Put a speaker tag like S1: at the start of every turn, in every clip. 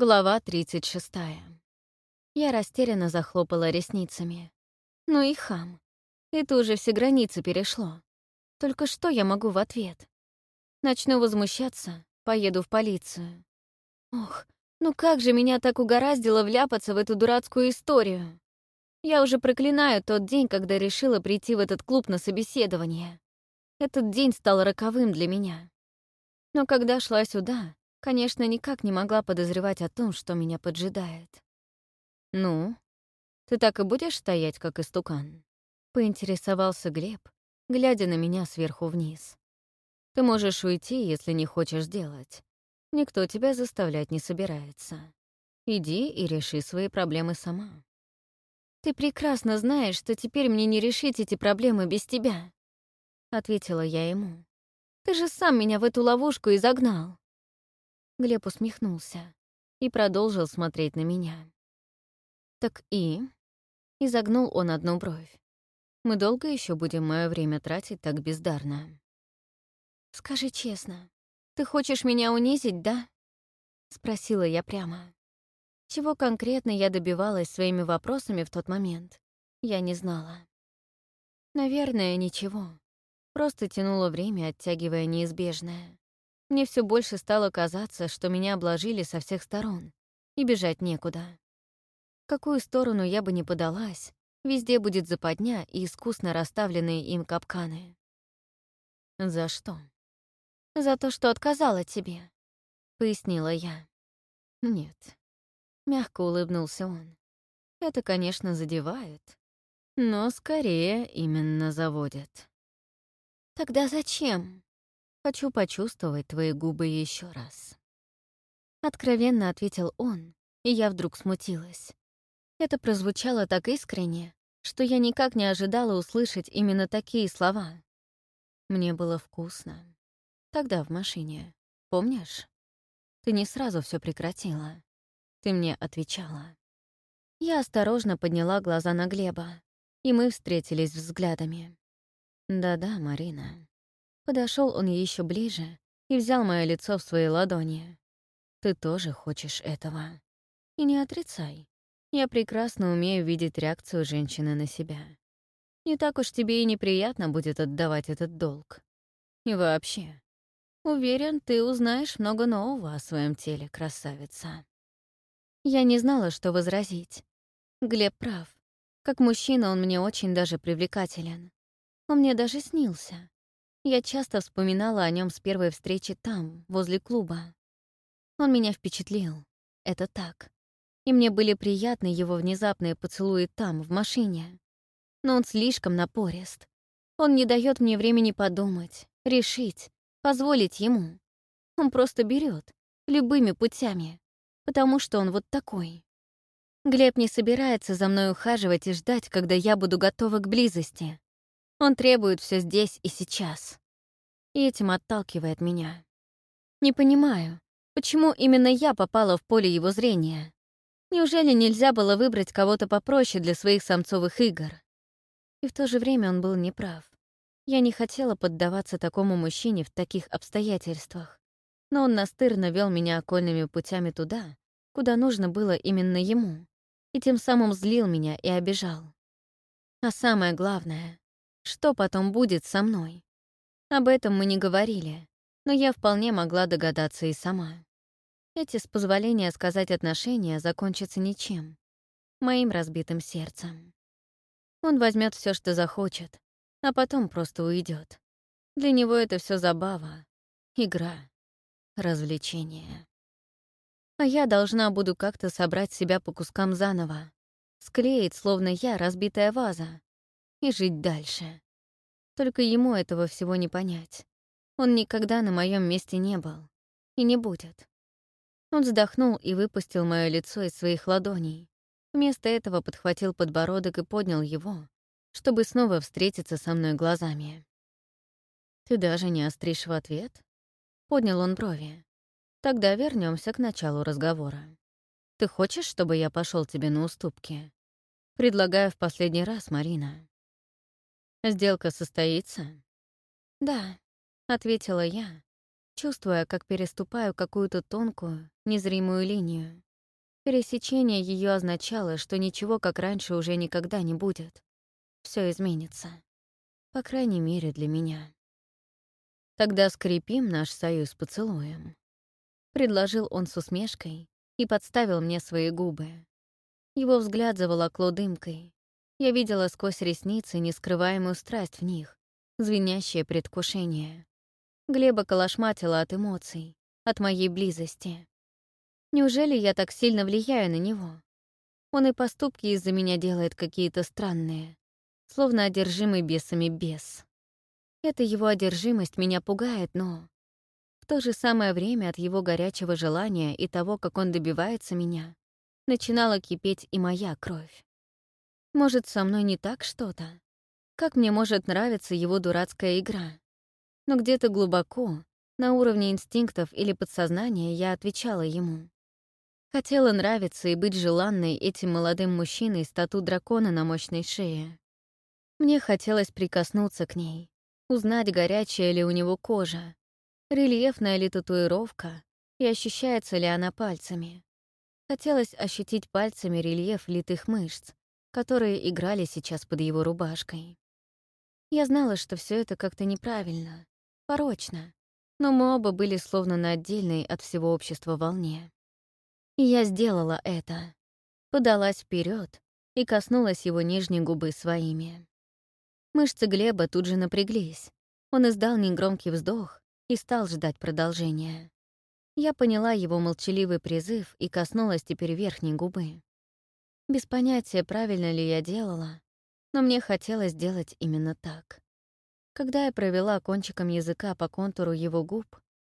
S1: Глава 36. Я растерянно захлопала ресницами. Ну и хам. Это уже все границы перешло. Только что я могу в ответ? Начну возмущаться, поеду в полицию. Ох, ну как же меня так угораздило вляпаться в эту дурацкую историю? Я уже проклинаю тот день, когда решила прийти в этот клуб на собеседование. Этот день стал роковым для меня. Но когда шла сюда, конечно, никак не могла подозревать о том, что меня поджидает. «Ну, ты так и будешь стоять, как истукан?» — поинтересовался Глеб, глядя на меня сверху вниз. «Ты можешь уйти, если не хочешь делать. Никто тебя заставлять не собирается. Иди и реши свои проблемы сама». «Ты прекрасно знаешь, что теперь мне не решить эти проблемы без тебя», — ответила я ему. «Ты же сам меня в эту ловушку и загнал». Глеб усмехнулся и продолжил смотреть на меня. «Так и?» — изогнул он одну бровь. «Мы долго еще будем мое время тратить так бездарно?» «Скажи честно, ты хочешь меня унизить, да?» — спросила я прямо. Чего конкретно я добивалась своими вопросами в тот момент, я не знала. Наверное, ничего. Просто тянуло время, оттягивая неизбежное. Мне все больше стало казаться, что меня обложили со всех сторон, и бежать некуда. В какую сторону я бы ни подалась, везде будет западня и искусно расставленные им капканы. «За что?» «За то, что отказала тебе», — пояснила я. «Нет», — мягко улыбнулся он. «Это, конечно, задевает, но скорее именно заводит». «Тогда зачем?» Хочу почувствовать твои губы еще раз. Откровенно ответил он, и я вдруг смутилась. Это прозвучало так искренне, что я никак не ожидала услышать именно такие слова. Мне было вкусно. Тогда в машине. Помнишь? Ты не сразу все прекратила. Ты мне отвечала. Я осторожно подняла глаза на Глеба, и мы встретились взглядами. Да-да, Марина. Подошел он еще ближе и взял мое лицо в свои ладони. «Ты тоже хочешь этого. И не отрицай. Я прекрасно умею видеть реакцию женщины на себя. Не так уж тебе и неприятно будет отдавать этот долг. И вообще, уверен, ты узнаешь много нового о своем теле, красавица». Я не знала, что возразить. Глеб прав. Как мужчина он мне очень даже привлекателен. Он мне даже снился. Я часто вспоминала о нем с первой встречи там, возле клуба. Он меня впечатлил. Это так. И мне были приятны его внезапные поцелуи там, в машине. Но он слишком напорист. Он не дает мне времени подумать, решить, позволить ему. Он просто берет любыми путями, потому что он вот такой. Глеб не собирается за мной ухаживать и ждать, когда я буду готова к близости. Он требует все здесь и сейчас. И этим отталкивает меня. Не понимаю, почему именно я попала в поле его зрения. Неужели нельзя было выбрать кого-то попроще для своих самцовых игр? И в то же время он был неправ. Я не хотела поддаваться такому мужчине в таких обстоятельствах. Но он настырно вел меня окольными путями туда, куда нужно было именно ему, и тем самым злил меня и обижал. А самое главное, что потом будет со мной? Об этом мы не говорили, но я вполне могла догадаться и сама. Эти, с позволения сказать отношения, закончатся ничем. Моим разбитым сердцем. Он возьмет все, что захочет, а потом просто уйдет. Для него это все забава, игра, развлечение. А я должна буду как-то собрать себя по кускам заново, склеить, словно я разбитая ваза, и жить дальше. Только ему этого всего не понять. Он никогда на моем месте не был. И не будет. Он вздохнул и выпустил мое лицо из своих ладоней. Вместо этого подхватил подбородок и поднял его, чтобы снова встретиться со мной глазами. «Ты даже не остришь в ответ?» Поднял он брови. «Тогда вернемся к началу разговора. Ты хочешь, чтобы я пошел тебе на уступки? Предлагаю в последний раз, Марина. Сделка состоится? Да, ответила я, чувствуя, как переступаю какую-то тонкую, незримую линию. Пересечение ее означало, что ничего как раньше уже никогда не будет. Все изменится. По крайней мере, для меня. Тогда скрепим наш союз поцелуем. Предложил он с усмешкой и подставил мне свои губы. Его взгляд заволокло дымкой. Я видела сквозь ресницы нескрываемую страсть в них, звенящее предвкушение. Глеба колошматила от эмоций, от моей близости. Неужели я так сильно влияю на него? Он и поступки из-за меня делает какие-то странные, словно одержимый бесами бес. Эта его одержимость меня пугает, но... В то же самое время от его горячего желания и того, как он добивается меня, начинала кипеть и моя кровь. Может, со мной не так что-то? Как мне может нравиться его дурацкая игра? Но где-то глубоко, на уровне инстинктов или подсознания, я отвечала ему. Хотела нравиться и быть желанной этим молодым мужчиной с тату дракона на мощной шее. Мне хотелось прикоснуться к ней, узнать, горячая ли у него кожа, рельефная ли татуировка и ощущается ли она пальцами. Хотелось ощутить пальцами рельеф литых мышц, которые играли сейчас под его рубашкой. Я знала, что все это как-то неправильно, порочно, но мы оба были словно на отдельной от всего общества волне. И я сделала это. Подалась вперед и коснулась его нижней губы своими. Мышцы Глеба тут же напряглись. Он издал негромкий вздох и стал ждать продолжения. Я поняла его молчаливый призыв и коснулась теперь верхней губы. Без понятия, правильно ли я делала, но мне хотелось сделать именно так. Когда я провела кончиком языка по контуру его губ,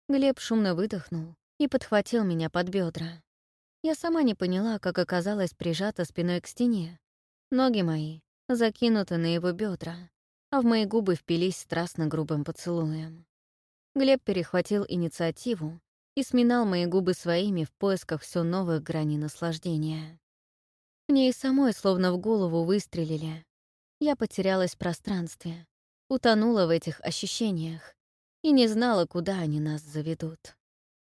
S1: Глеб шумно выдохнул и подхватил меня под бедра. Я сама не поняла, как оказалась прижата спиной к стене. Ноги мои закинуты на его бедра, а в мои губы впились страстно грубым поцелуем. Глеб перехватил инициативу и сминал мои губы своими в поисках все новых граней наслаждения. Мне и самой словно в голову выстрелили. Я потерялась в пространстве, утонула в этих ощущениях и не знала, куда они нас заведут.